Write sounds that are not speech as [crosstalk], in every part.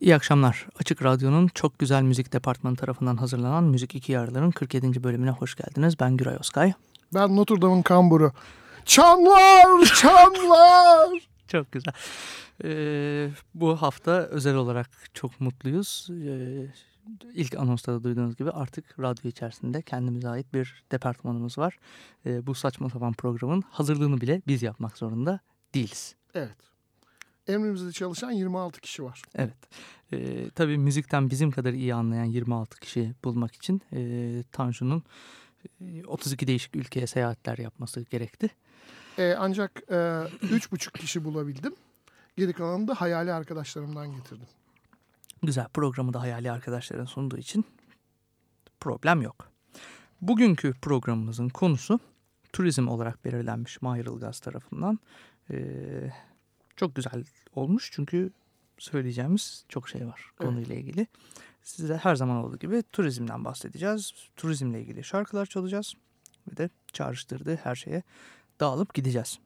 İyi akşamlar. Açık Radyo'nun çok güzel müzik departmanı tarafından hazırlanan Müzik İki Yarıların 47. bölümüne hoş geldiniz. Ben Güray Oskay. Ben Notre Dame'ın kamburu. Çanlar, çanlar. [laughs] çok güzel. Ee, bu hafta özel olarak çok mutluyuz. Ee, ilk anonsta da duyduğunuz gibi artık radyo içerisinde kendimize ait bir departmanımız var. Ee, bu saçma sapan programın hazırlığını bile biz yapmak zorunda değiliz. Evet. Emrimizde çalışan 26 kişi var. Evet. Ee, tabii müzikten bizim kadar iyi anlayan 26 kişi bulmak için e, Tanju'nun 32 değişik ülkeye seyahatler yapması gerekti. Ee, ancak e, üç buçuk kişi bulabildim. Geri kalanını da hayali arkadaşlarımdan getirdim. Güzel programı da hayali arkadaşların sunduğu için problem yok. Bugünkü programımızın konusu turizm olarak belirlenmiş Mahir Ilgaz tarafından. Ee, çok güzel olmuş çünkü söyleyeceğimiz çok şey var konuyla evet. ilgili. Size her zaman olduğu gibi turizmden bahsedeceğiz. Turizmle ilgili şarkılar çalacağız ve de çağrıştırdığı her şeye dağılıp gideceğiz.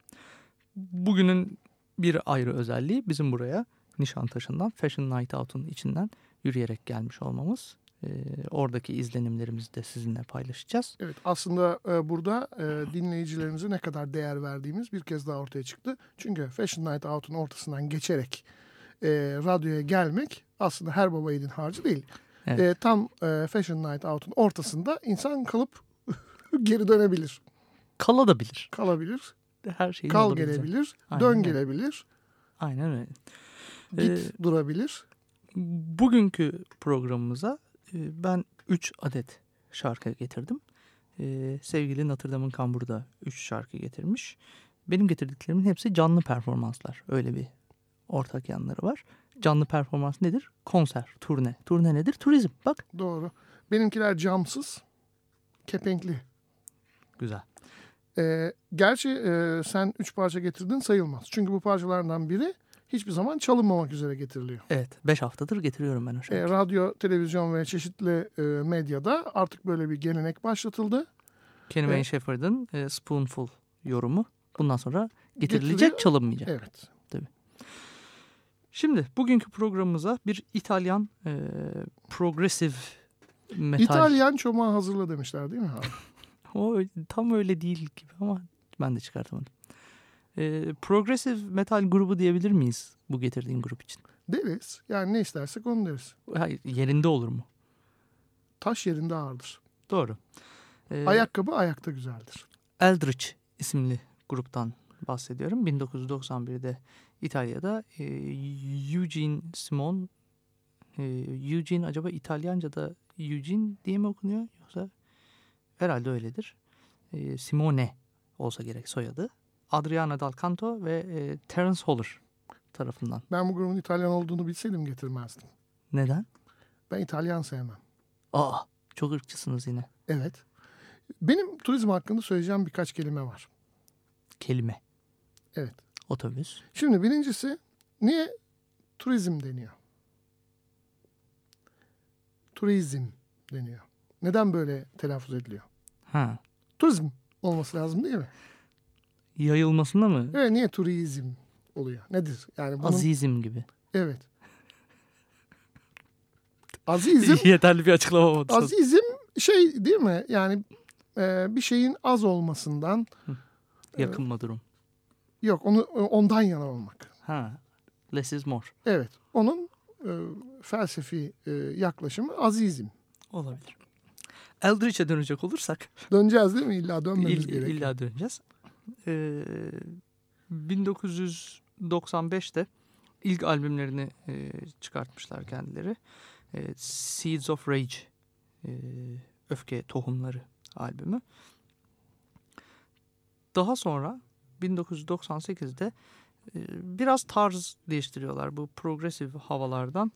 Bugünün bir ayrı özelliği bizim buraya Nişantaşı'ndan Fashion Night Out'un içinden yürüyerek gelmiş olmamız. E, oradaki izlenimlerimizi de sizinle paylaşacağız. Evet aslında e, burada e, dinleyicilerimize ne kadar değer verdiğimiz bir kez daha ortaya çıktı. Çünkü Fashion Night Out'un ortasından geçerek e, radyoya gelmek aslında her baba yiğidin harcı değil. Evet. E, tam e, Fashion Night Out'un ortasında insan kalıp [laughs] geri dönebilir. Kalabilir. Kalabilir. Her şeyin Kal gelebilir. Aynen dön öyle. gelebilir. Aynen öyle. Git ee, durabilir. Bugünkü programımıza ben 3 adet şarkı getirdim. Ee, sevgili Notre Dame'ın Kamburu da 3 şarkı getirmiş. Benim getirdiklerimin hepsi canlı performanslar. Öyle bir ortak yanları var. Canlı performans nedir? Konser, turne. Turne nedir? Turizm. Bak. Doğru. Benimkiler camsız, kepenkli. Güzel. Ee, gerçi e, sen üç parça getirdin sayılmaz. Çünkü bu parçalardan biri hiçbir zaman çalınmamak üzere getiriliyor. Evet. Beş haftadır getiriyorum ben o şarkıyı. E, radyo, televizyon ve çeşitli e, medyada artık böyle bir gelenek başlatıldı. Kenny Wayne Shepherd'ın e, Spoonful yorumu bundan sonra getirilecek Getiriliyor. çalınmayacak. Evet. Tabii. Şimdi bugünkü programımıza bir İtalyan e, progressive metal... İtalyan çomağı hazırla demişler değil mi abi? [laughs] o tam öyle değil gibi ama ben de çıkartamadım. E, progressive metal grubu diyebilir miyiz bu getirdiğin grup için? Deriz. Yani ne istersek onu deriz. Hayır, yerinde olur mu? Taş yerinde ağırdır. Doğru. Ee, Ayakkabı ayakta güzeldir. Eldritch isimli gruptan bahsediyorum. 1991'de İtalya'da e, Eugene Simon e, Eugene acaba İtalyanca'da Eugene diye mi okunuyor yoksa herhalde öyledir. E, Simone olsa gerek soyadı. Adriana Dal Canto ve e, Terence Holler tarafından. Ben bu grubun İtalyan olduğunu bilseydim getirmezdim. Neden? Ben İtalyan sevmem. Aa, çok ırkçısınız yine. Evet. Benim turizm hakkında söyleyeceğim birkaç kelime var. Kelime. Evet. Otobüs. Şimdi birincisi niye turizm deniyor? Turizm deniyor. Neden böyle telaffuz ediliyor? Ha. Turizm olması lazım değil mi? Yayılmasında mı? Evet niye turizm oluyor? Nedir? Yani bunun... Azizm gibi. Evet. Azizm. [laughs] Yeterli bir açıklama oldu. Azizm şey değil mi? Yani e, bir şeyin az olmasından. Yakınma e, durum. Yok onu ondan yana olmak. Ha. Less is more. Evet. Onun e, felsefi e, yaklaşımı azizm. Olabilir. Eldritch'e dönecek olursak. Döneceğiz değil mi? İlla dönmemiz İll, gerekiyor. İlla döneceğiz. Ee, 1995'te ilk albümlerini e, çıkartmışlar kendileri. E, Seeds of Rage, e, Öfke Tohumları albümü. Daha sonra 1998'de e, biraz tarz değiştiriyorlar bu progresif havalardan.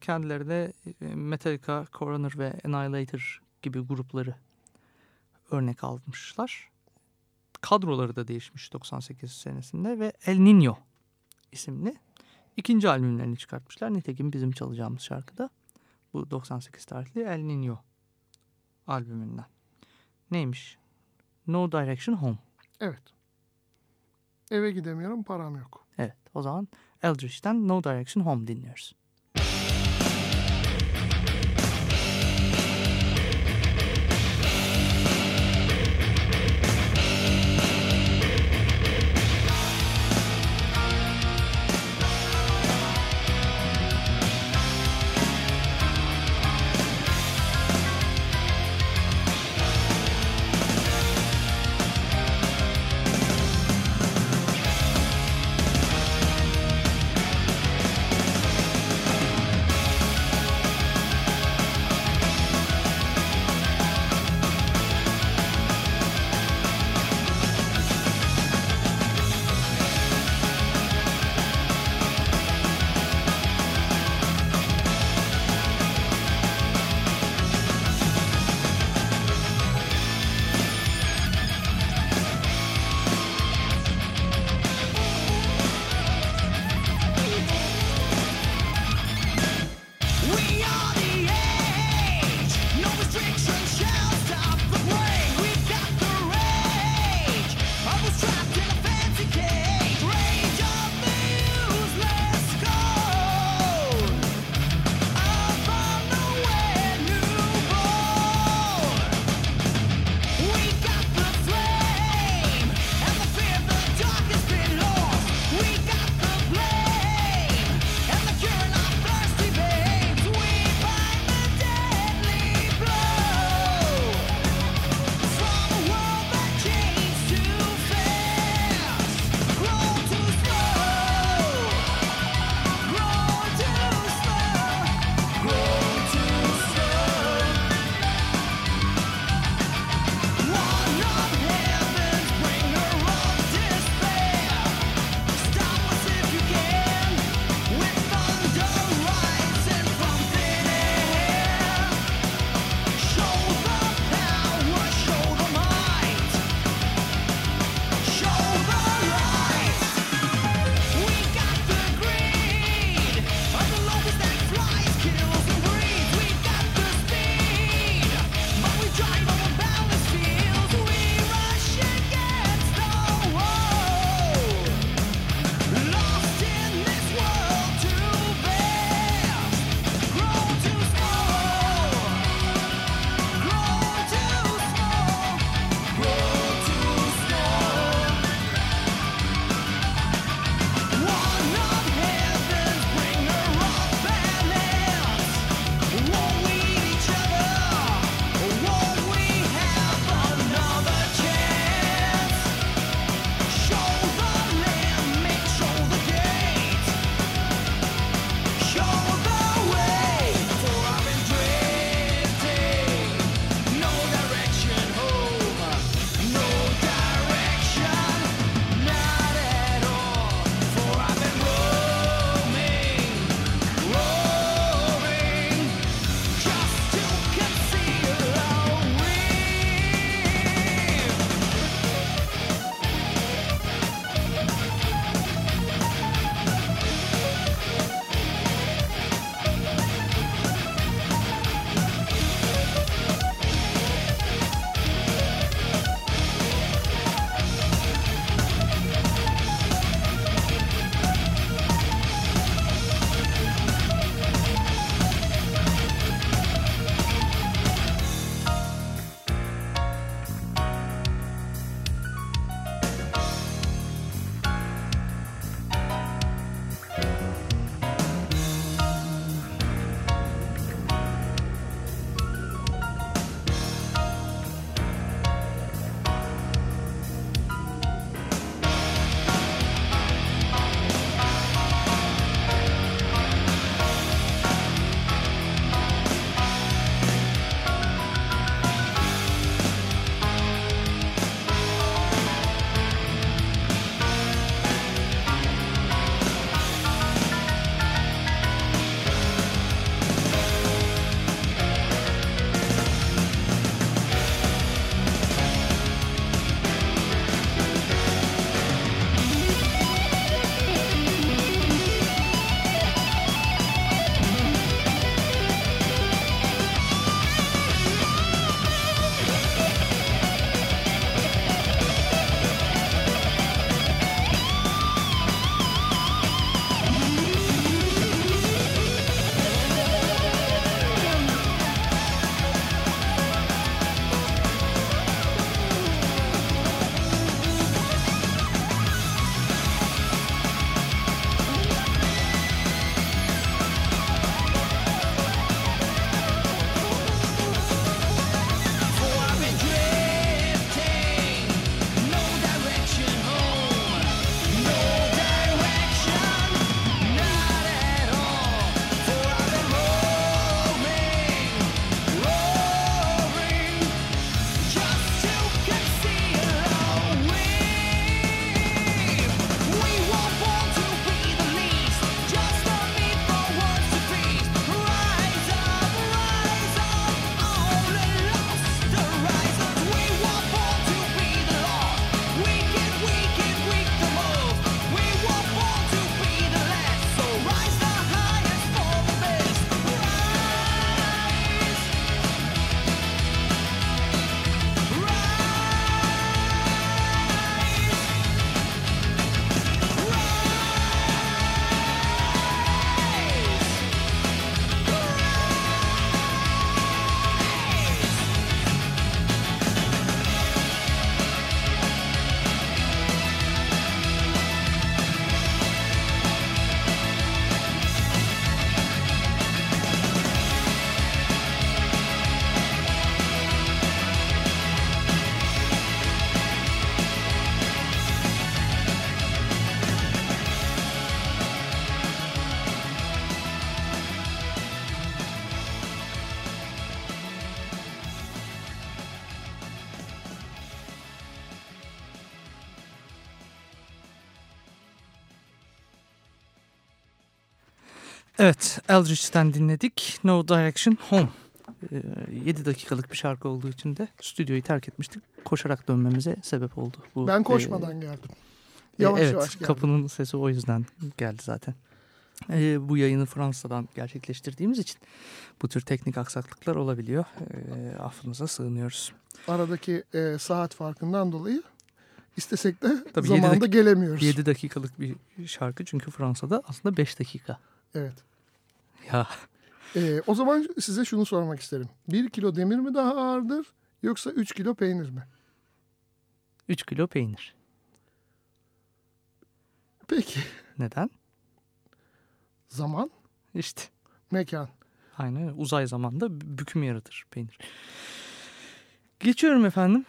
Kendilerine Metallica, Coroner ve Annihilator gibi grupları örnek almışlar. Kadroları da değişmiş 98 senesinde ve El Niño isimli ikinci albümlerini çıkartmışlar. Nitekim bizim çalacağımız şarkıda bu 98 tarihli El Niño albümünden. Neymiş? No Direction Home. Evet. Eve gidemiyorum param yok. Evet o zaman Eldritch'ten No Direction Home dinliyoruz. Evet, Eldritch'ten dinledik. No Direction Home. Ee, 7 dakikalık bir şarkı olduğu için de stüdyoyu terk etmiştik. Koşarak dönmemize sebep oldu. Bu, Ben e, koşmadan geldim. e, Yavaş evet, yavaş geldim. kapının sesi o yüzden geldi zaten. E, bu yayını Fransa'dan gerçekleştirdiğimiz için bu tür teknik aksaklıklar olabiliyor. E, affınıza sığınıyoruz. Aradaki e, saat farkından dolayı istesek de Tabii zamanında dak- gelemiyoruz. 7 dakikalık bir şarkı çünkü Fransa'da aslında 5 dakika. Evet. Ya E, o zaman size şunu sormak isterim. 1 kilo demir mi daha ağırdır yoksa 3 kilo peynir mi? 3 kilo peynir. Peki. Neden? Zaman, İşte mekan. aynen uzay zamanda büküm yaratır peynir. Geçiyorum efendim.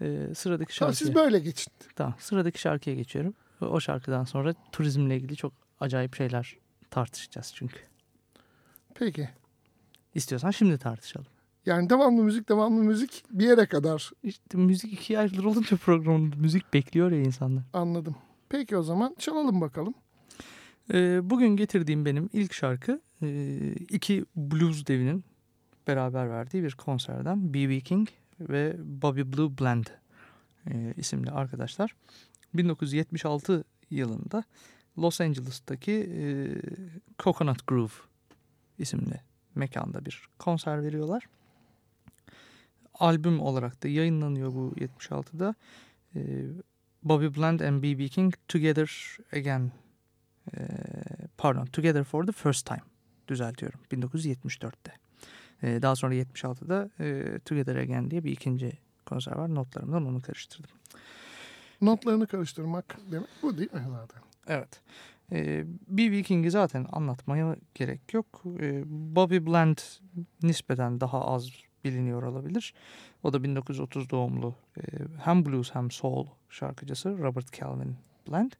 Ee, sıradaki Tamam, şarkıya. siz böyle geçin. Tamam sıradaki şarkıya geçiyorum. O şarkıdan sonra turizmle ilgili çok acayip şeyler tartışacağız çünkü. Peki. İstiyorsan şimdi tartışalım. Yani devamlı müzik, devamlı müzik bir yere kadar İşte müzik ikiye ayrılır olunca programında müzik bekliyor ya insanlar. anladım. Peki o zaman çalalım bakalım. Ee, bugün getirdiğim benim ilk şarkı e, iki blues devinin beraber verdiği bir konserden B.B. King ve Bobby Blue Bland e, isimli arkadaşlar. 1976 yılında Los Angeles'taki e, Coconut Grove isimli mekanda bir konser veriyorlar. Albüm olarak da yayınlanıyor bu 76'da. E, Bobby Bland and B.B. King Together Again e, pardon Together for the First Time düzeltiyorum 1974'te. E, daha sonra 76'da e, Together Again diye bir ikinci konser var. Notlarımdan onu karıştırdım. Notlarını karıştırmak demek bu değil mi zaten? Evet. Ee, B.B. King'i zaten anlatmaya gerek yok. Ee, Bobby Bland nispeten daha az biliniyor olabilir. O da 1930 doğumlu e, hem blues hem soul şarkıcısı Robert Calvin Bland.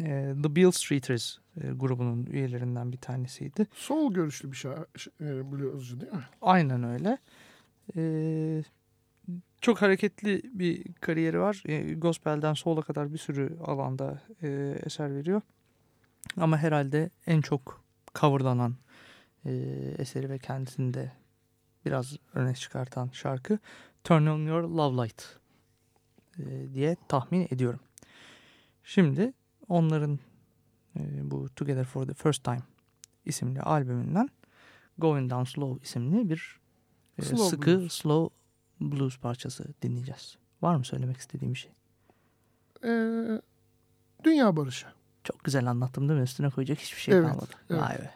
Ee, The Beale Streeters e, grubunun üyelerinden bir tanesiydi. Sol görüşlü bir şa- ş- e, bluescu değil mi? Aynen öyle. Çok hareketli bir kariyeri var. Gospel'den soul'a kadar bir sürü alanda e, eser veriyor. Ama herhalde en çok coverlanan e, eseri ve kendisini de biraz öne çıkartan şarkı Turn On Your Love Light e, diye tahmin ediyorum. Şimdi onların e, bu Together For The First Time isimli albümünden Going Down Slow isimli bir e, Slow sıkı blues. slow blues parçası dinleyeceğiz. Var mı söylemek istediğim bir şey? Ee, dünya barışı. Çok güzel anlattım değil mi? Üstüne koyacak hiçbir şey Evet, kalmadı. evet. Vay be.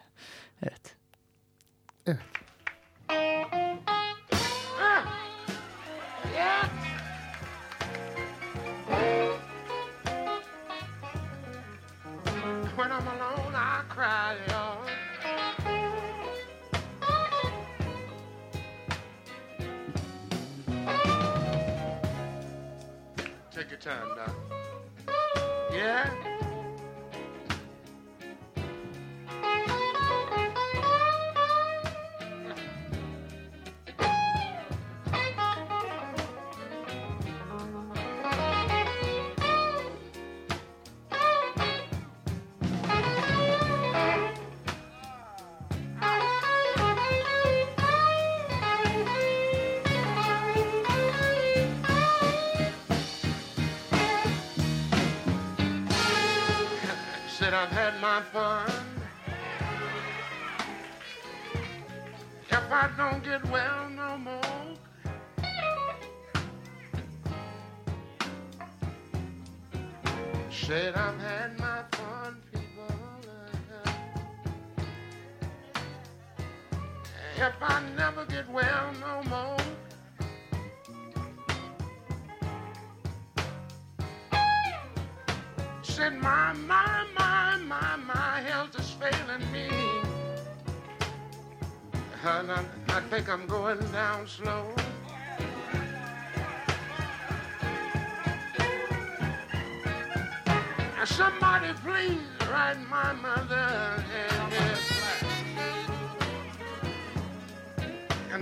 Evet. When I'm alone, I cry, y'all. Take your time, Doc. Yeah? My fun. If I don't get well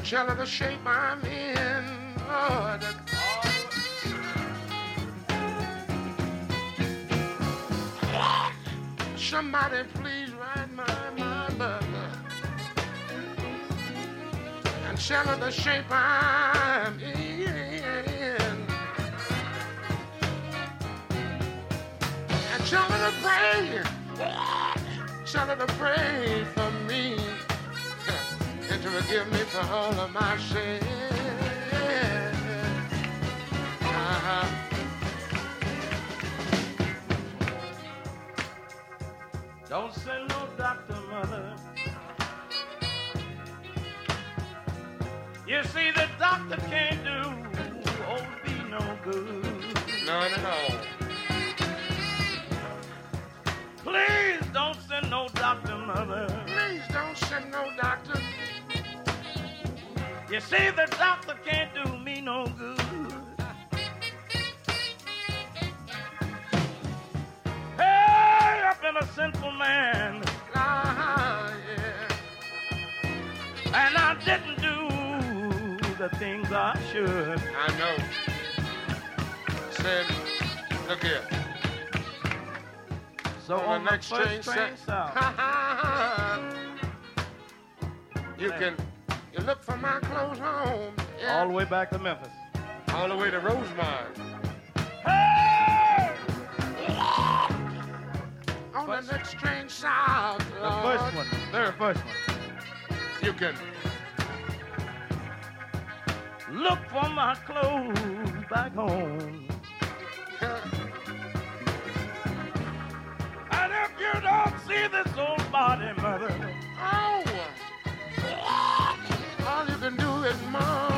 tell her the shape I'm in, Lord. Somebody please ride my, my bugger and tell her the shape I'm in. And tell her to pray, tell her to pray for forgive me for all of my sins. Uh-huh. Don't send no doctor, mother. You see, the doctor can't do OB no good. None at all. Please don't send no doctor, mother. Please don't send no doctor. You see, the doctor can't do me no good. Hey, I've been a sinful man, Ah, yeah. and I didn't do the things I should. I know. Said, look here. So On on, the next train train south, [laughs] you can look for my clothes home. Yeah. all the way back to Memphis. All the way to Rosemont. Hey! On First- the next train south. The first one, very first one. You can Look for my clothes back home. [laughs] And if you don't see this old body, mother, you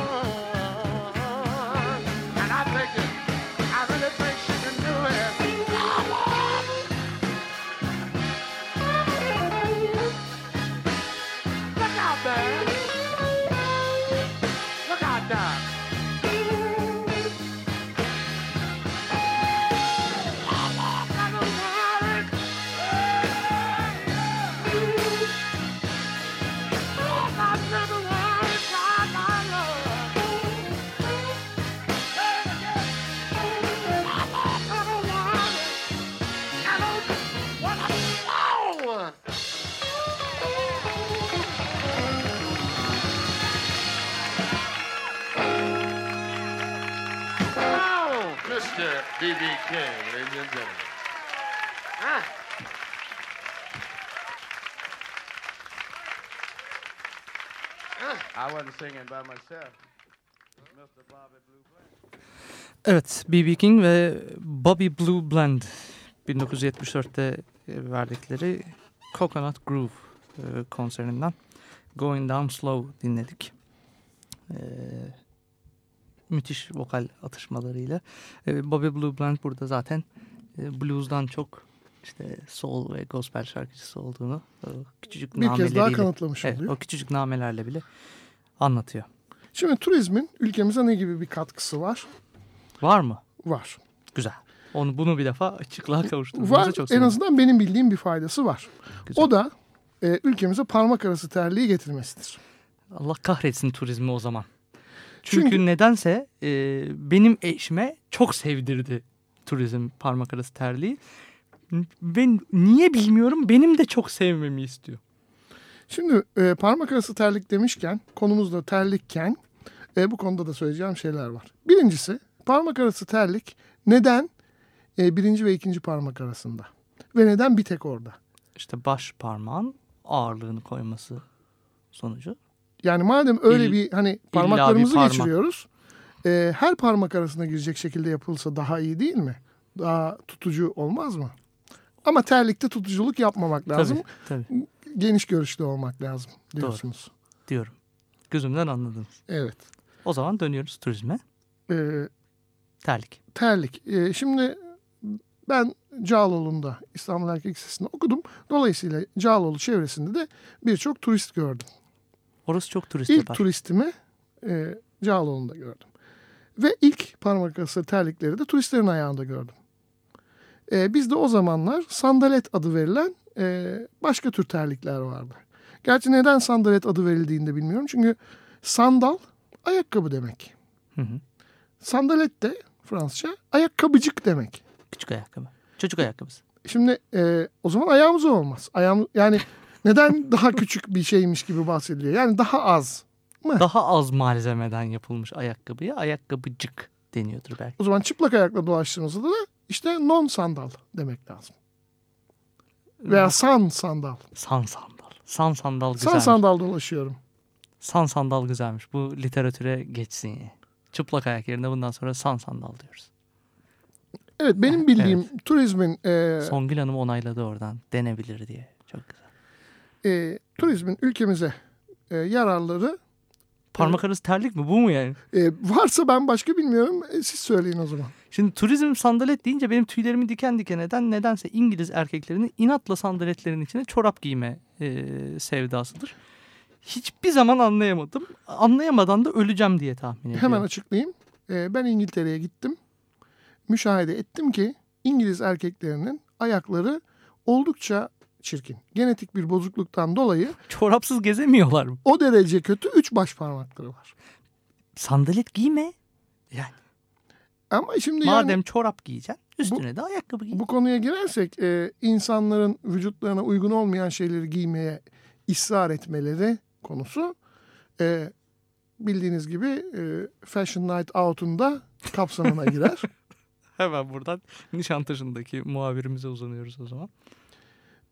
King, ladies and gentlemen. Ah. I wasn't singing by myself. Mr. Bobby Blue Bland. Evet, B.B. King ve Bobby Blue Blend 1974'te verdikleri Coconut Groove e, konserinden Going Down Slow dinledik. E, müthiş vokal atışmalarıyla. E, Bobby Blue Blend burada zaten e, blues'dan çok işte soul ve gospel şarkıcısı olduğunu e, küçücük Bir kez daha kanıtlamış evet, oluyor. o küçücük namelerle bile anlatıyor. Şimdi turizmin ülkemize ne gibi bir katkısı var? Var mı? Var. Güzel. Onu bunu bir defa açıklığa kavuşturduğumuza Var. çok En sevindim. azından benim bildiğim bir faydası var. Güzel. O da e, ülkemize parmak arası terliği getirmesidir. Allah kahretsin turizmi o zaman. Çünkü, Çünkü- nedense e, benim eşime çok sevdirdi turizm parmak arası terliği. Ben niye bilmiyorum benim de çok sevmemi istiyor. Şimdi e, parmak arası terlik demişken konumuz da terlikken e, bu konuda da söyleyeceğim şeyler var. Birincisi parmak arası terlik neden e, birinci ve ikinci parmak arasında? Ve neden bir tek orada? İşte baş parmağın ağırlığını koyması sonucu. Yani madem öyle İll- bir hani parmaklarımızı parmak. geçiriyoruz. e, her parmak arasına girecek şekilde yapılsa daha iyi değil mi? Daha tutucu olmaz mı? Ama terlikte tutuculuk yapmamak lazım. Tabii, tabii Geniş görüşlü olmak lazım diyorsunuz. diyorum. Gözümden anladınız. Evet. O zaman dönüyoruz turizme. E, Terlik. terlik. E, şimdi ben Cağaloğlu'nda İstanbul Erkek Lisesi'nde okudum. Dolayısıyla Cağaloğlu çevresinde de birçok turist gördüm. Orası çok turist İlk turistimi e, Cağaloğlu'nda gördüm. Ve ilk parmak arası terlikleri de turistlerin ayağında gördüm. E, bizde o zamanlar sandalet adı verilen e, başka tür terlikler vardı. Gerçi neden sandalet adı verildiğini de bilmiyorum. Çünkü sandal ayakkabı demek. Hı hı. Sandalet de Fransızca ayakkabıcık demek. Küçük ayakkabı. Çocuk ayakkabısı. Şimdi e, o zaman ayağımız olmaz. Ayağım yani neden daha küçük bir şeymiş gibi bahsediliyor? Yani daha az Mı? Daha az malzemeden yapılmış ayakkabıya ayakkabıcık deniyordur belki. O zaman çıplak ayakla dolaştığımızda da işte non sandal demek lazım. Veya san sandal. San sandal. San sandal San güzelmiş. sandal dolaşıyorum. San sandal güzelmiş. Bu literatüre geçsin. Çıplak ayak yerine bundan sonra san sandal diyoruz. Evet benim bildiğim turizmin e, Songül Hanım onayladı oradan. Denebilir diye. Çok güzel. E, turizmin ülkemize e, yararları Parmak arası terlik mi? Bu mu yani? e, varsa ben başka bilmiyorum. E, siz söyleyin o zaman. Şimdi turizm sandalet deyince benim tüylerimi diken diken eden nedense İngiliz erkeklerinin inatla sandaletlerin içine çorap giyme e, sevdasıdır. Hiçbir zaman anlayamadım. Anlayamadan da öleceğim diye tahmin ediyorum. Hemen açıklayayım. E, ben İngiltere'ye gittim. Müşahede ettim ki İngiliz erkeklerinin ayakları oldukça çirkin. Genetik bir bozukluktan dolayı Çorapsız gezemiyorlar mı? o derece kötü üç baş parmakları var. Sandalet giyme. Yani Ama şimdi madem yani çorap giyeceksin üstüne de ayakkabı giy. bu konuya girersek e, insanların vücutlarına uygun olmayan şeyleri giymeye ısrar etmeleri konusu e, bildiğiniz gibi e, Fashion Night Out'un da kapsamına girer. [laughs] Hemen buradan Nişantaşı'ndaki muhabirimize uzanıyoruz o zaman.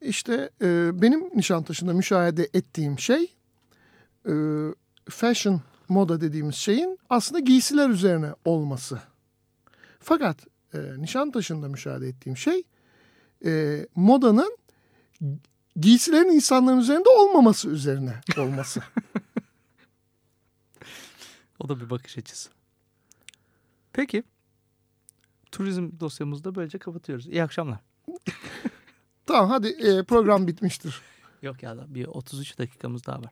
İşte e, benim Nişantaşı'nda müşahede ettiğim şey e, fashion moda dediğimiz şeyin aslında giysiler üzerine olması. Fakat e, Nişantaşı'nda müşahede ettiğim şey e, modanın giysilerin insanların üzerinde olmaması üzerine olması. [laughs] O da bir bakış açısı. Peki. Turizm dosyamızı da böylece kapatıyoruz. İyi akşamlar. [laughs] tamam hadi e, program bitmiştir. Yok ya da bir 33 dakikamız daha var.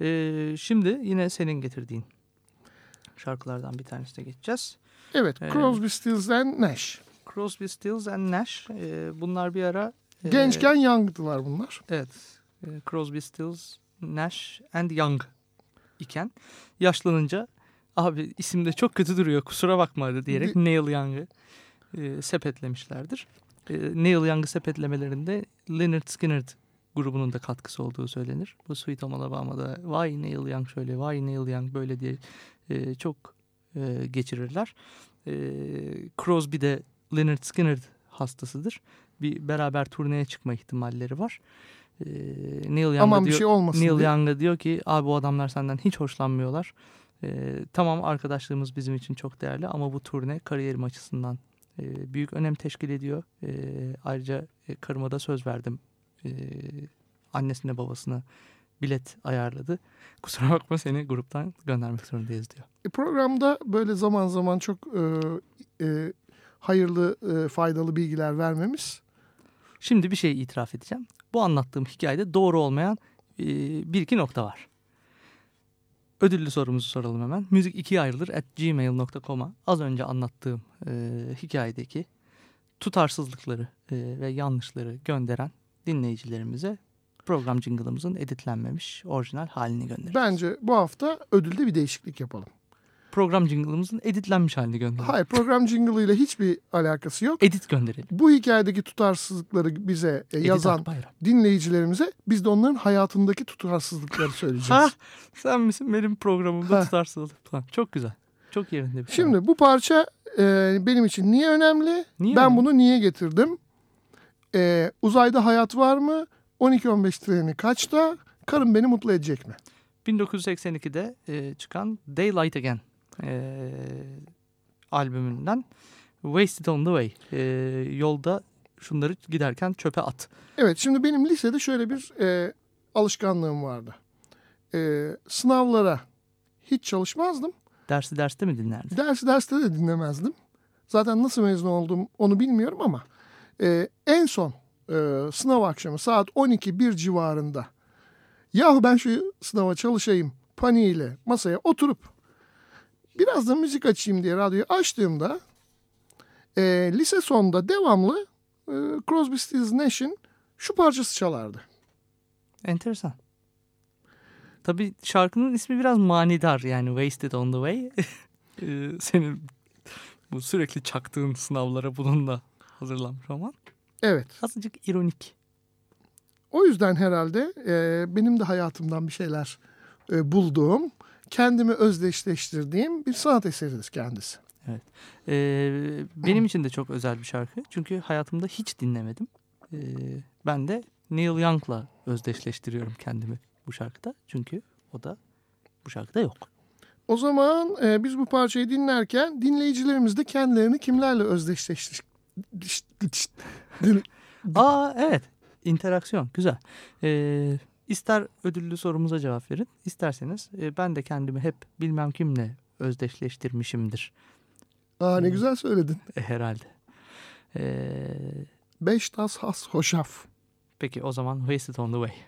Ee, şimdi yine senin getirdiğin şarkılardan bir tanesine geçeceğiz. Evet Ee, Crosby, Stills and Nash. Crosby, Stills and Nash. Ee, bunlar bir ara... e, Gençken young'dılar bunlar. Evet. E, Crosby, Stills, Nash and Young iken yaşlanınca abi isimde çok kötü duruyor kusura bakma diyerek Neil Young'ı e, sepetlemişlerdir. E, Neil Young'ı sepetlemelerinde Leonard Skinner grubunun da katkısı olduğu söylenir. Bu Sweet Home Alabama'da vay Neil Young şöyle vay Neil Young böyle diye e, çok e, geçirirler. E, Crosby de Leonard Skinner hastasıdır. Bir beraber turneye çıkma ihtimalleri var. E, Neil Young'a Aman diyor, şey olmasın Neil. Young'a diyor ki abi bu adamlar senden hiç hoşlanmıyorlar. E, tamam arkadaşlığımız bizim için çok değerli ama bu turne kariyerim açısından e, büyük önem teşkil ediyor. E, ayrıca e, karıma da söz verdim. E, annesine babasına bilet ayarladı. [laughs] Kusura bakma seni gruptan göndermek zorundayız diyor. E, Programda böyle zaman zaman çok e, e, hayırlı, e, faydalı bilgiler vermemiz Şimdi bir şey itiraf edeceğim. Bu anlattığım hikayede doğru olmayan e, bir iki nokta var. Ödüllü sorumuzu soralım hemen. Müzik ikiye ayrılır at gmail.com'a az önce anlattığım e, hikayedeki tutarsızlıkları e, ve yanlışları gönderen dinleyicilerimize program jingle'ımızın editlenmemiş orijinal halini göndeririz. Bence bu hafta ödülde bir değişiklik yapalım. Program jingle'ımızın editlenmiş halini göndeririz. Hayır program jingle ile hiçbir alakası yok. Edit gönderelim. Bu hikayedeki tutarsızlıkları bize e, yazan dinleyicilerimize biz de onların hayatındaki tutarsızlıkları söyleyeceğiz. Ha, sen misin benim programımda Ha. tutarsızlık falan. Çok güzel. Çok yerinde bir şey. Şimdi bu parça e, benim için niye önemli? Niye ben önemli? bunu niye getirdim? E, uzayda hayat var mı? 12-15 treni kaçta? Karım beni mutlu edecek mi? 1982'de e, çıkan Daylight Again e, albümünden Wasted on the Way. E, yolda şunları giderken çöpe at. Evet şimdi benim lisede şöyle bir e, alışkanlığım vardı. E, sınavlara hiç çalışmazdım. Dersi derste mi dinlerdin? Dersi derste de dinlemezdim. Zaten nasıl mezun oldum onu bilmiyorum ama e, en son e, sınav akşamı saat 12-1 civarında yahu ben şu sınava çalışayım paniğiyle masaya oturup biraz da müzik açayım diye radyoyu açtığımda e, lise sonunda devamlı e, Crosby, Stills, Nash'in şu parçası çalardı. Enteresan. Tabii şarkının ismi biraz manidar yani Wasted on the Way. [laughs] E, senin bu sürekli çaktığın sınavlara bununla hazırlanmış ama Evet. azıcık ironik. O yüzden herhalde e, benim de hayatımdan bir şeyler e, bulduğum kendimi özdeşleştirdiğim bir sanat eseridir kendisi. Ee, benim için de çok özel bir şarkı. Çünkü hayatımda hiç dinlemedim. Ee, ben de Neil Young'la özdeşleştiriyorum kendimi bu şarkıda. Çünkü o da bu şarkıda yok. O zaman e, biz bu parçayı dinlerken dinleyicilerimiz de kendilerini kimlerle özdeşleştir... [laughs] Aa evet. İnteraksiyon. Güzel. Ee, ister ödüllü sorumuza cevap verin. isterseniz e, ben de kendimi hep bilmem kimle özdeşleştirmişimdir. Aa ne güzel söyledin. E, herhalde. Ee, Beş tas has hoşaf. peki o zaman Wasted on the Way.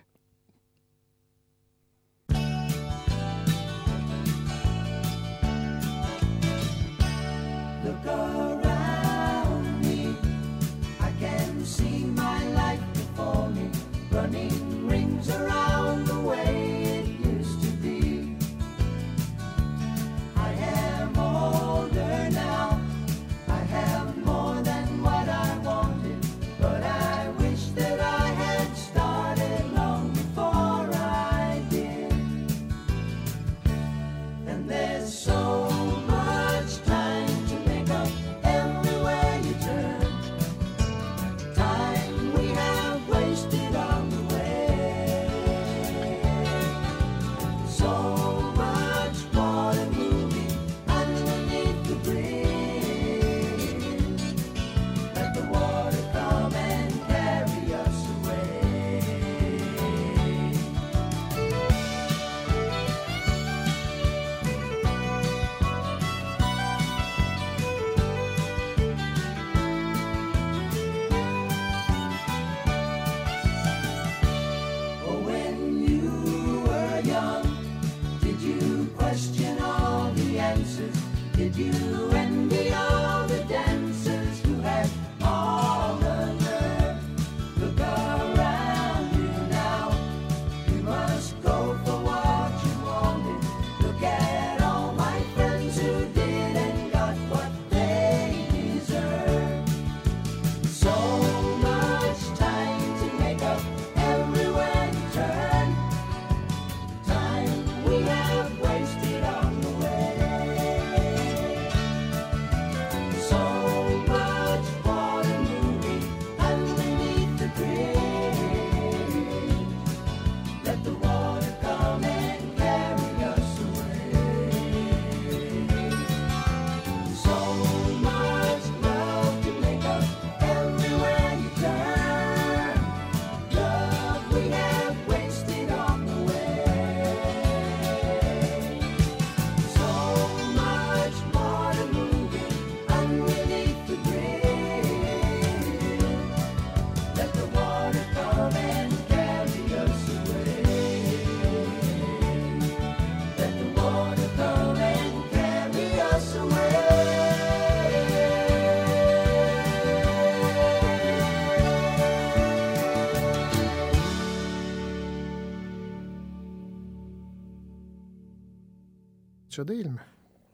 Parça değil mi?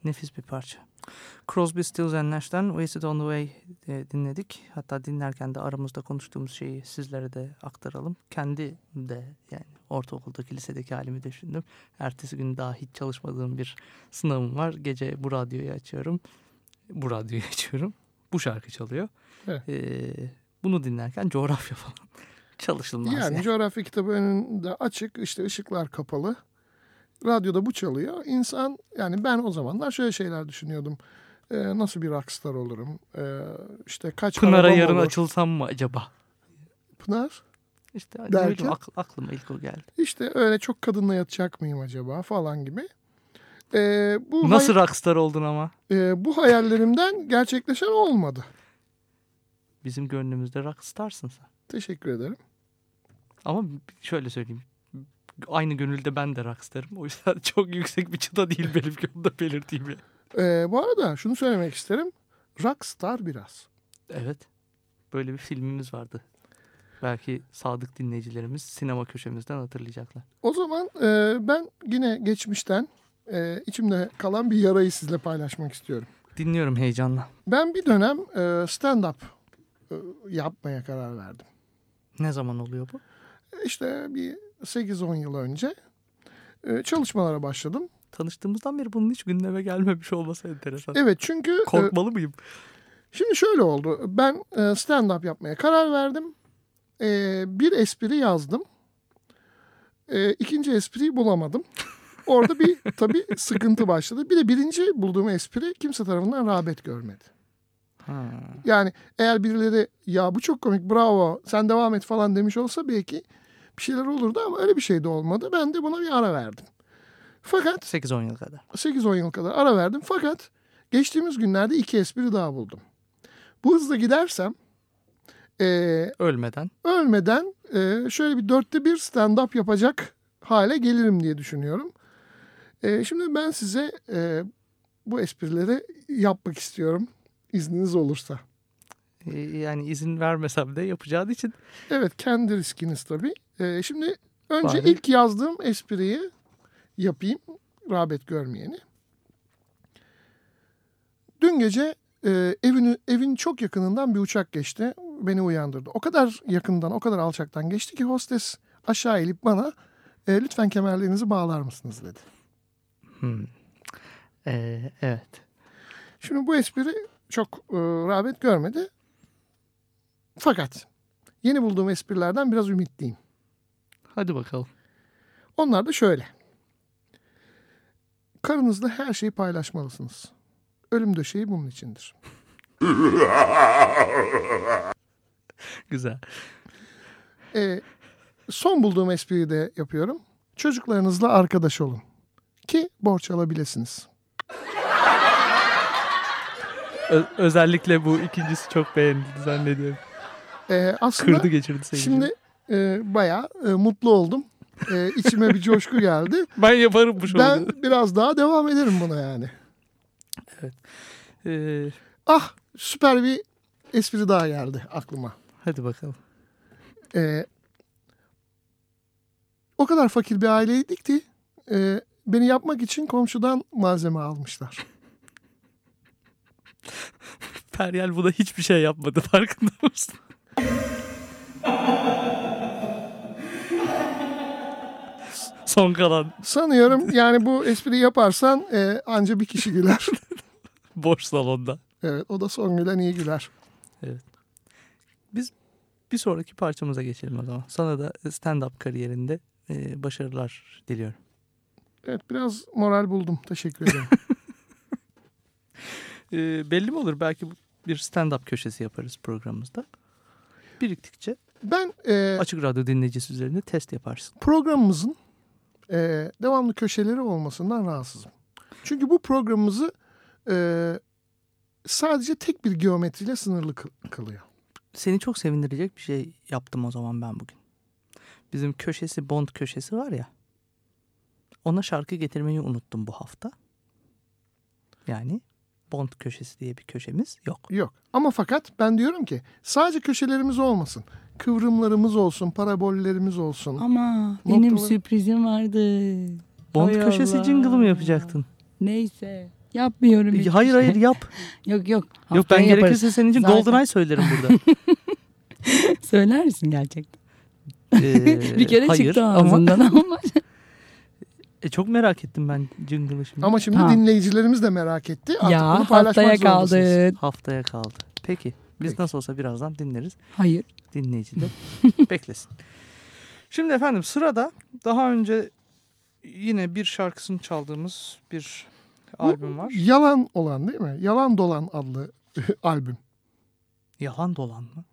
Nefis bir parça. Crosby, Stills and Nash'ten Wasted on the Way e, dinledik. Hatta dinlerken de aramızda konuştuğumuz şeyi sizlere de aktaralım. Kendi de yani ortaokuldaki lisedeki halimi düşündüm. Ertesi gün daha hiç çalışmadığım bir sınavım var. Gece bu radyoyu açıyorum. Bu radyoyu [laughs] açıyorum. Bu şarkı çalıyor. Evet. E, bunu dinlerken coğrafya falan [laughs] çalışılmaz. Yani yani. coğrafya kitabı önünde açık, işte ışıklar kapalı. Radyoda bu çalıyor. İnsan yani ben o zamanlar şöyle şeyler düşünüyordum. Ee, nasıl bir rockstar olurum? Ee, işte kaç Pınar'a yarın olur? açılsam mı acaba? Pınar? İşte Derken? akl- aklıma ilk o geldi. İşte öyle çok kadınla yatacak mıyım acaba falan gibi. Ee, bu Nasıl rockstar oldun ama? e, bu hayallerimden gerçekleşen olmadı. Bizim gönlümüzde rockstarsın sen. Teşekkür ederim. Ama şöyle söyleyeyim. Aynı gönülde ben de rockstarım. O yüzden [laughs] çok yüksek bir çıta değil benimki [laughs] onu da belirteyim. Ee, bu arada şunu söylemek isterim. Rockstar biraz. Evet. Böyle bir filmimiz vardı. Belki sadık dinleyicilerimiz sinema köşemizden hatırlayacaklar. O zaman e, ben yine geçmişten e, içimde kalan bir yarayı sizle paylaşmak istiyorum. Dinliyorum heyecanla. Ben bir dönem e, stand-up e, yapmaya karar verdim. Ne zaman oluyor bu? İşte bir 8-10 yıl önce e, çalışmalara başladım. tanıştığımızdan beri bunun hiç gündeme gelmemiş olması enteresan. Evet çünkü e, Korkmalı mıyım? şimdi şöyle oldu. Ben e, stand-up yapmaya karar verdim. E, bir espri yazdım. E, ikinci espriyi bulamadım. Orada bir [laughs] tabii sıkıntı başladı. Bir de birinci bulduğum espri kimse tarafından rağbet görmedi. Ha. Yani eğer birileri ya bu çok komik bravo sen devam et falan demiş olsa belki bir şeyler olurdu ama öyle bir şey de olmadı. Ben de buna bir ara verdim. Fakat 8-10 yıl kadar. 8-10 yıl kadar ara verdim. Fakat geçtiğimiz günlerde iki espri daha buldum. Bu hızla gidersem e, Ölmeden. ölmeden e, şöyle bir dörtte bir stand-up yapacak hale gelirim diye düşünüyorum. E, şimdi ben size e, bu esprileri yapmak istiyorum. İzniniz olursa. Ee, Yani izin vermesem de yapacağın için Evet kendi riskiniz tabii. Ee, şimdi önce Bari. ilk yazdığım espriyi yapayım. Rağbet görmeyeni. Dün gece e, evin, evin çok yakınından bir uçak geçti. Beni uyandırdı. O kadar yakından, o kadar alçaktan geçti ki hostes aşağı inip bana e, lütfen kemerlerinizi bağlar mısınız dedi. Hmm. Ee, evet. Şimdi bu espri çok e, rağbet görmedi. Fakat yeni bulduğum esprilerden biraz ümitliyim. Hadi bakalım. Onlar da şöyle. Karınızla her şeyi paylaşmalısınız. Ölüm döşeği bunun içindir. [laughs] Güzel. Ee, son bulduğum espriyi de yapıyorum. Çocuklarınızla arkadaş olun. Ki borç alabilirsiniz. Ö- özellikle bu ikincisi çok beğenildi zannediyorum. Ee, aslında Kırdı geçirdi seni. şimdi e, bayağı e, mutlu oldum. E, içime bir coşku geldi. [laughs] ben yaparım bu şovu. Ben biraz daha devam ederim buna yani. Ee, Ah süper bir espri daha geldi aklıma. hadi bakalım. Ee, o kadar fakir bir aileydik ki e, beni yapmak için komşudan malzeme almışlar. [laughs] Feryal buna hiçbir şey yapmadı farkında mısın? Son kalan Sanıyorum yani bu espriyi yaparsan e, anca bir kişi güler. [laughs] boş salonda. Evet o da son gülen iyi güler. Bir sonraki parçamıza geçelim o zaman. Sana da stand-up kariyerinde e, başarılar diliyorum. Evet biraz moral buldum. Teşekkür [laughs] ederim. E, belli mi olur? Belki bir stand-up köşesi yaparız programımızda. Biriktikçe Ben e, Açık Radyo dinleyicisi üzerinde test yaparsın. programımızın e, devamlı köşeleri olmasından rahatsızım. Çünkü bu programımızı e, sadece tek bir geometriyle sınırlı kı- kılıyor. Seni çok sevindirecek bir şey yaptım o zaman ben bugün. Bizim köşesi Bond köşesi var ya. Ona şarkı getirmeyi unuttum bu hafta. Yani Bond köşesi diye bir köşemiz yok. Yok. Ama fakat ben diyorum ki sadece köşelerimiz olmasın. Kıvrımlarımız olsun, parabollerimiz olsun. Ama benim Noktalı- sürprizim vardı. Bond Hay köşesi Allah. jingle mı yapacaktın? Neyse. Yapmıyorum hiçbir Hayır şey. hayır yap. [laughs] Yok yok. Yok ben yaparız. gerekirse senin için Zaten- GoldenEye söylerim burada. [laughs] Söyler misin gerçekten? Ee, [laughs] bir kere hayır, çıktı ama ağzından ama. e, çok merak ettim ben jingle'ı şimdi. Ama şimdi Tamam. dinleyicilerimiz de merak etti. Artık bunu ya paylaşmak haftaya zorundasınız. kaldı. Haftaya kaldı. Peki biz Peki. nasıl olsa birazdan dinleriz. Hayır. dinleyici de [laughs] beklesin. Şimdi efendim sırada daha önce yine bir şarkısını çaldığımız bir albüm var. Yalan olan değil mi? Yalan Dolan adlı [laughs] albüm. Yalan dolan mı?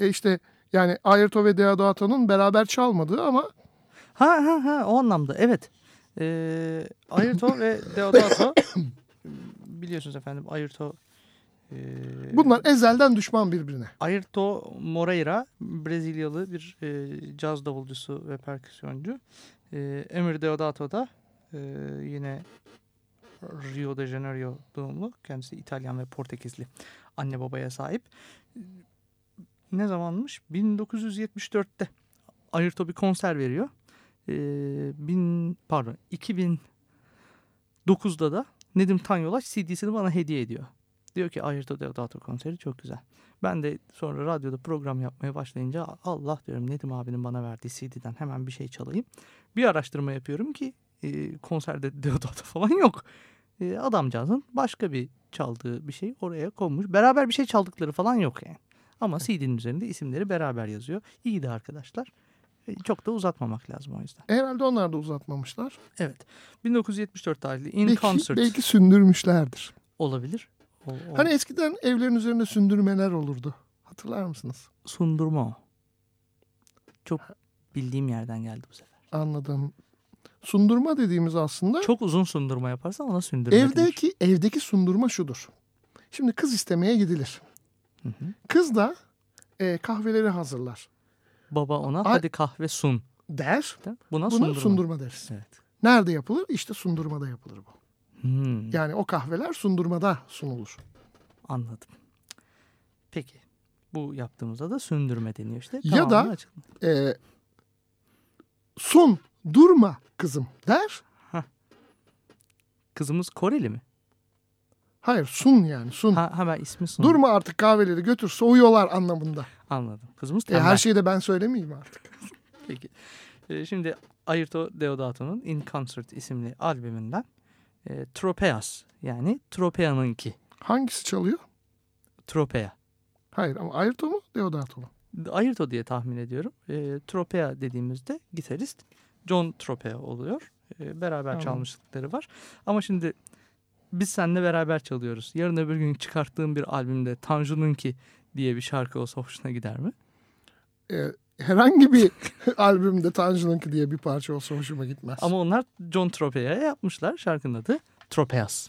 E işte yani Ayrton ve Deodato'nun beraber çalmadığı ama Ha ha ha o anlamda evet. Ee, Ayrto ve Deodato [coughs] biliyorsunuz efendim Ayrto e, bunlar ezelden düşman birbirine. Ayrto Moreira Brezilyalı bir e, caz davulcusu ve perküsyoncu. E, Emir Deodato da e, yine Rio de Janeiro doğumlu. Kendisi İtalyan ve Portekizli anne babaya sahip. Ne zamanmış? 1974'te Ayrto bir konser veriyor. E, bin, pardon 2009'da da Nedim Tanyolaş CD'sini bana hediye ediyor. Diyor ki Ayrto Deodato konseri çok güzel. Ben de sonra radyoda program yapmaya başlayınca Allah diyorum Nedim abinin bana verdiği CD'den hemen bir şey çalayım. Bir araştırma yapıyorum ki e, konserde [laughs] Deodato falan yok. E, adamcağızın başka bir çaldığı bir şey oraya konmuş. Beraber bir şey çaldıkları falan yok yani. Ama CD'nin üzerinde isimleri beraber yazıyor. İyi de arkadaşlar. E, çok da uzatmamak lazım o yüzden. Herhalde onlar da uzatmamışlar. Evet. 1974 tarihli In belki, Concert belki sündürmüşlerdir. olabilir. O, o Hani eskiden evlerin üzerinde sündürmeler olurdu. Hatırlar mısınız? sundurma o. Çok bildiğim yerden geldi bu sefer. Anladım. Sundurma dediğimiz aslında Çok uzun sundurma yaparsan ona sündürme denir. evdeki evdeki sundurma şudur. Şimdi kız istemeye gidilir. Hı hı. Kız da e, kahveleri hazırlar. Baba ona Ay- hadi kahve sun. Der. der. Buna, Buna sundurma. sundurma, deriz. Evet. Nerede yapılır? İşte sundurmada yapılır bu. Hmm, Yani o kahveler sundurmada sunulur. Anladım. Peki. Bu yaptığımızda da sündürme deniyor işte. Ya da-. E, sun durma kızım der. Kızımız Koreli mi? Hayır sun yani sun. Ha, hemen ismi sun. Durma artık kahveleri götür soğuyorlar anlamında. Anladım. Kızımız E, tembel. her şeyi de ben söylemeyeyim artık. [laughs] Peki. Ee, şimdi Ayrto Deodato'nun In Concert isimli albümünden e, Tropeas yani Tropea'nınki. Hangisi çalıyor? Tropea. Hayır ama Ayrto mu Deodato mu? Ayrto diye tahmin ediyorum. E, Tropea dediğimizde gitarist John Tropea oluyor. E, beraber Tamam. çalmışlıkları var. Ama şimdi biz seninle beraber çalıyoruz. Yarın öbür gün çıkarttığım bir albümde Tanju'nunki diye bir şarkı olsa hoşuna gider mi? E, herhangi bir [laughs] albümde Tanju'nunki diye bir parça olsa hoşuma gitmez. Ama onlar John Tropea'ya yapmışlar şarkının adı Tropeas.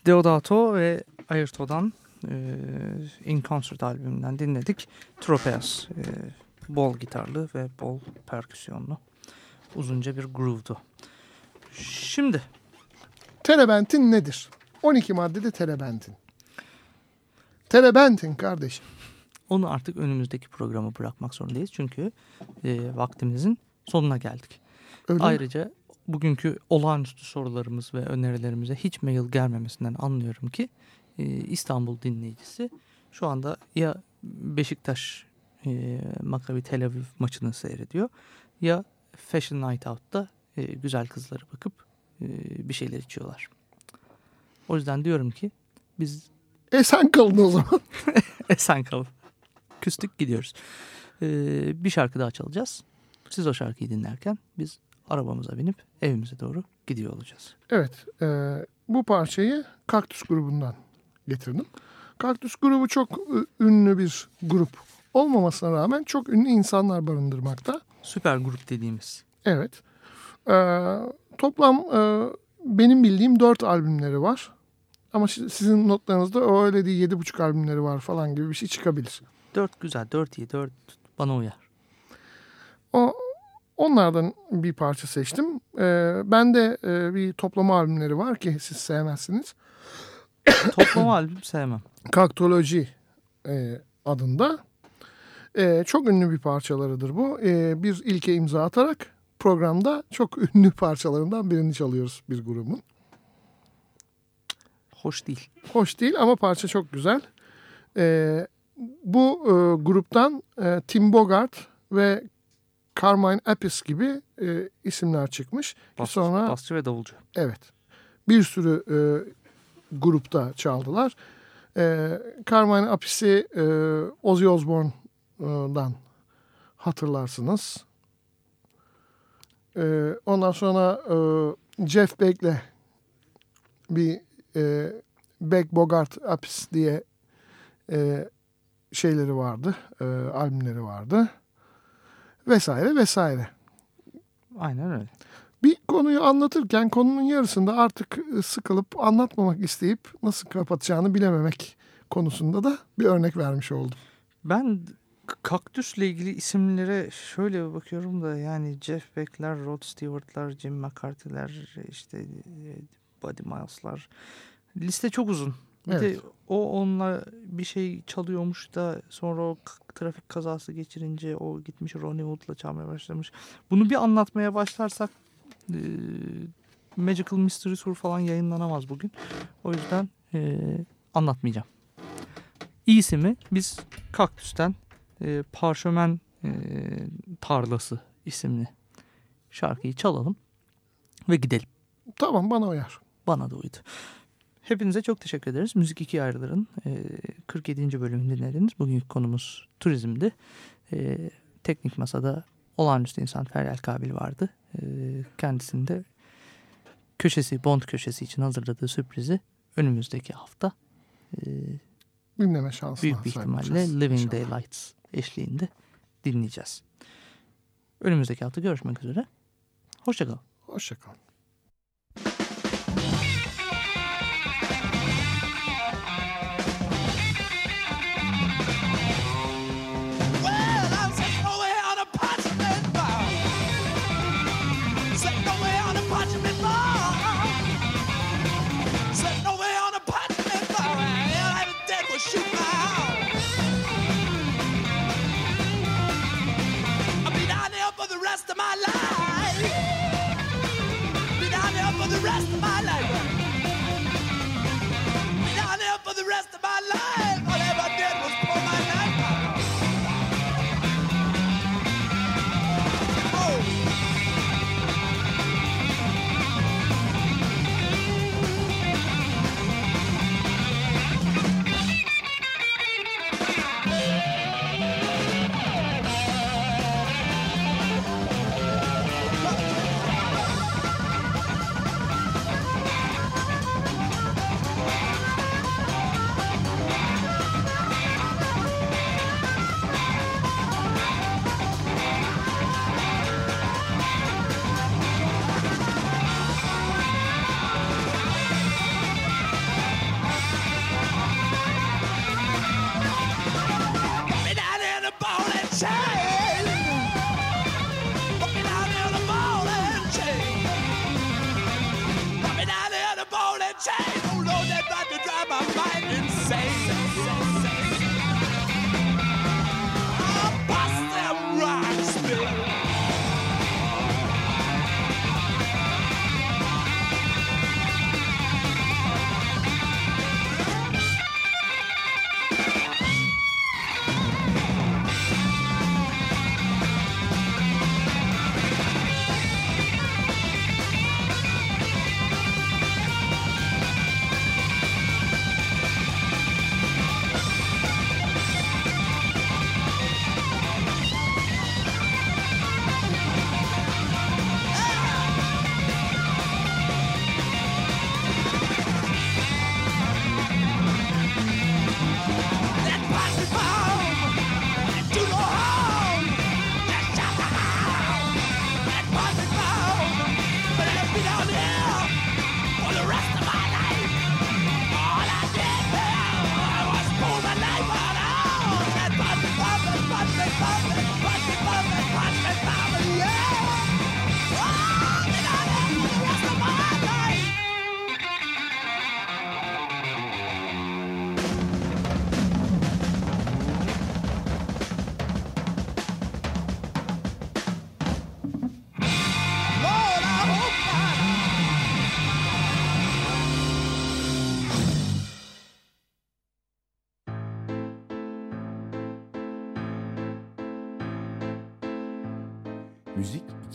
Evet, Deodato ve Ayrto'dan e, In Concert albümünden dinledik. Tropeas, e, bol gitarlı ve bol perküsyonlu. Uzunca bir groove'du. Şimdi Terebentin nedir? 12 maddede terebentin. Terebentin kardeşim. onu artık önümüzdeki programa bırakmak zorundayız. Çünkü e, vaktimizin sonuna geldik. Öyle mi? Bugünkü olağanüstü sorularımız ve önerilerimize hiç mail gelmemesinden anlıyorum ki e, İstanbul dinleyicisi şu anda ya Beşiktaş e, Maccabi Tel Aviv maçını seyrediyor ya Fashion Night Out'ta e, güzel kızlara bakıp e, bir şeyler içiyorlar. O yüzden diyorum ki biz Esen kalın o zaman. [laughs] esen kalın. Küstük gidiyoruz. E, bir şarkı daha çalacağız. Siz o şarkıyı dinlerken biz arabamıza binip evimize doğru gidiyor olacağız. Evet. e, bu parçayı Kaktüs grubundan getirdim. Kaktüs grubu çok ünlü bir grup olmamasına rağmen çok ünlü insanlar barındırmakta. Süper grup dediğimiz. Evet. E, toplam e, benim bildiğim dört albümleri var. Ama sizin notlarınızda o öyle değil yedi buçuk albümleri var falan gibi bir şey çıkabilir. Dört güzel, dört iyi, dört bana uyar. O onlardan bir parça seçtim. E, ben de e, bir toplama albümleri var ki siz sevmezsiniz. [coughs] Toplama albüm sevmem. Kaktoloji e, adında. E, çok ünlü bir parçalarıdır bu. E, bir ilke imza atarak programda çok [laughs] ünlü parçalarından birini çalıyoruz bir grubun. Hoş değil. Hoş değil ama parça çok güzel. E, bu e, gruptan e, Tim Bogart ve Carmine Appice gibi e, isimler çıkmış. Bas, sonra Basçı ve davulcu. Evet. Bir sürü e, grupta çaldılar. E, Carmine Appice'i e, Ozzy Osbourne'dan hatırlarsınız. E, ondan sonra e, Jeff Beck'le bir e, Beck Bogart Appice diye e, şeyleri vardı. E, albümleri vardı. Vesaire vesaire. Aynen öyle. Bir konuyu anlatırken konunun yarısında artık e, sıkılıp anlatmamak isteyip nasıl kapatacağını bilememek konusunda da bir örnek vermiş oldum. Ben kaktüsle ilgili isimlere şöyle bakıyorum da yani Jeff Beck'ler, Rod Stewart'lar, Jim McCarthy'ler, işte e, Buddy Miles'lar. Liste çok uzun. Bir Evet. de o onunla bir şey çalıyormuş da sonra o trafik kazası geçirince o gitmiş Ronnie Wood'la çalmaya başlamış. Bunu bir anlatmaya başlarsak e, Magical Mystery Tour falan yayınlanamaz bugün. O yüzden e, anlatmayacağım. İyisi mi? Biz Kaktüs'ten e, Parşömen e, Tarlası isimli şarkıyı çalalım ve gidelim. Tamam bana uyar. Bana da uydu. Hepinize çok teşekkür ederiz. Müzik iki ayrıların e, 47. bölümünü dinlediniz. Bugünkü konumuz turizmdi. E, teknik masada olağanüstü insan Feryal Kabil vardı. E, kendisinde köşesi, Bond köşesi için hazırladığı sürprizi önümüzdeki hafta e, Dinleme şansına büyük bir ihtimalle Living inşallah. Daylights eşliğinde dinleyeceğiz. Önümüzdeki hafta görüşmek üzere. Hoşçakalın. Hoşçakalın. Rest of my life. Be down there for the rest of my life. down there for the rest of my life.